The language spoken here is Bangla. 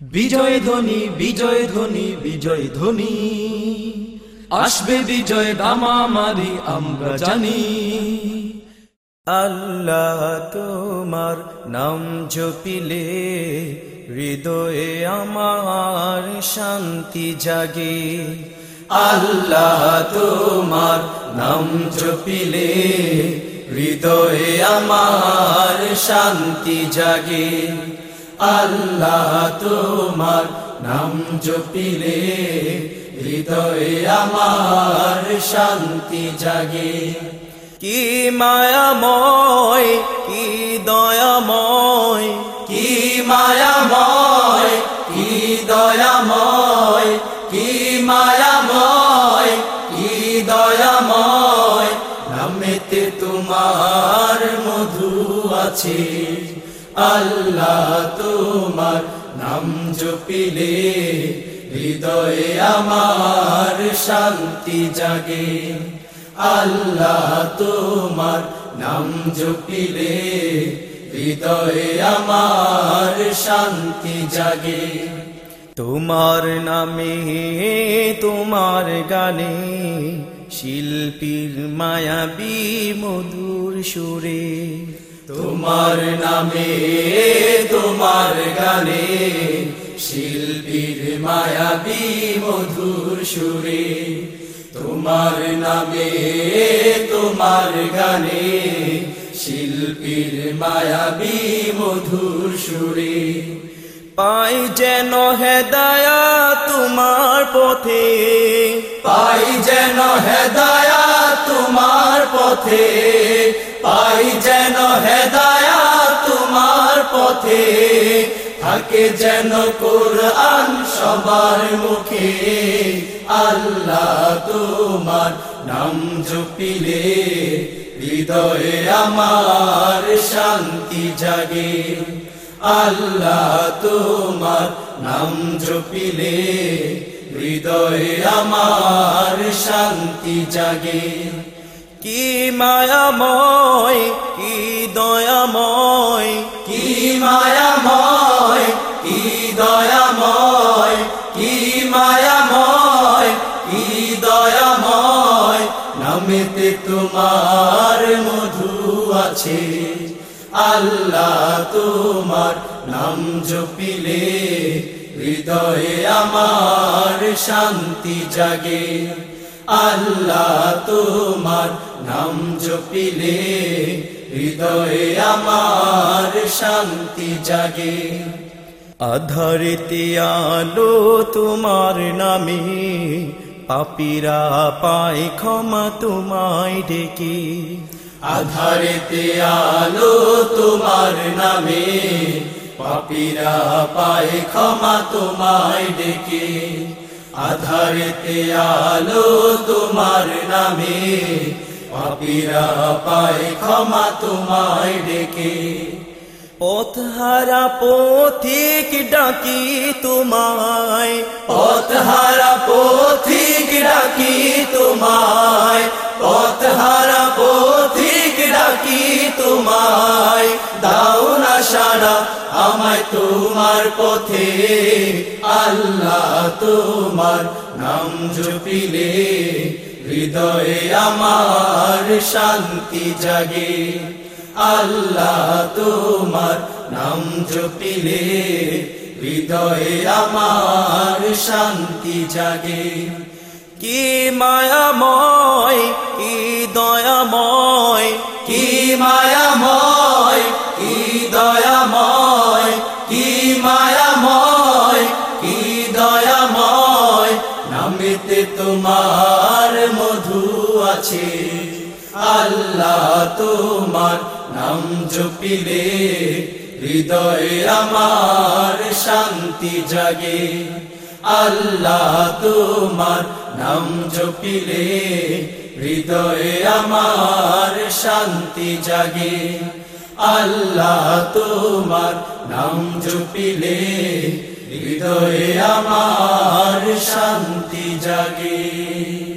বিজয় ধ্বনি বিজয় ধ্বনি বিজয় ধ্বনি। আসবে বিজয় দামামারি, আমরা জানি। আল্লাহ তোমার নাম জপিলে হৃদয়ে আমার শান্তি জাগে। আল্লাহ তোমার নাম জপিলে হৃদয়ে আমার শান্তি জাগে। আল্লাহ তোমার নাম জপিলে, হৃদয়ে আমার শান্তি জাগে। কি মায়াময়, কি দয়াময়, কি মায়াময়, কি দয়াময়, কি মায়াময়, কি দয়াময়, নামেতে তোমার মধু আছে। আল্লাহ তোমার নাম জপিলে, হৃদয়ে আমার শান্তি জাগে। আল্লাহ তোমার নাম জপিলে, হৃদয়ে আমার শান্তি জাগে। তোমার নামে তোমার গানে শিল্পীর মায়াবী মধুর সুরে তোমার নামে, তোমার গানে, শিল্পীর মায়াবী মধুর সুরে, তোমার নামে, তোমার গানে, শিল্পীর মায়াবী মধুর সুরে। পাই যেন হেদায়া তোমার পথে, পাই যেন হেদায়া তোমার পথে, পাই যেন হেদায়া তোমার পথে, থাকে যেন কোরআন সবার মুখে। আল্লাহ তোমার নাম জপিলে, হৃদয়ে আমার শান্তি জাগে। আল্লাহ তোমার নাম জপিলে হৃদয়ে আমার শান্তি জাগে। কি মায়াময়, কি দয়াময়, কি মায়াময়, কি দয়াময়, কি মায়াময়, কি দয়াময়, নামেতে তোমার মধু আছে। আল্লাহ তোমার নাম জপিলে হৃদয়ে আমার শান্তি জাগে। আল্লাহ তোমার নাম জপিলে হৃদয়ে আমার শান্তি জাগে। আধারিতে আলো তোমার নামে, পাপিরা পায় ক্ষমা তোমায় ডেকে। আধারেতে আলো তোমার নামে পাপিরা পায় ক্ষমা তোমায় ডেকে। আধারেতে আলো তোমার নামে। পাপিরা পায় ক্ষমা তোমায় ডেকে। পথহারা পথিক ডাকি তোমায়। পথহারা পথিক ডাকি তোমায়। পথহারা পথিক ডাকি তোমায়। দাও সারা আমায় তোমার পথে, আল্লাহ তোমার নাম জপিলে, হৃদয়ে আমার শান্তি জাগে, আল্লাহ তোমার নাম জপিলে, হৃদয়ে আমার শান্তি জাগে। কি মায়াময়, কি দয়াময় তোমার মধু আছে। আল্লাহ তোমার নাম জপিলে, হৃদয়ে আমার শান্তি জাগে। আল্লাহ তোমার নাম জপিলে, হৃদয়ে আমার শান্তি জাগে। আল্লাহ তোমার নাম জপিলে হৃদয়ে আমার শান্তি জাগে।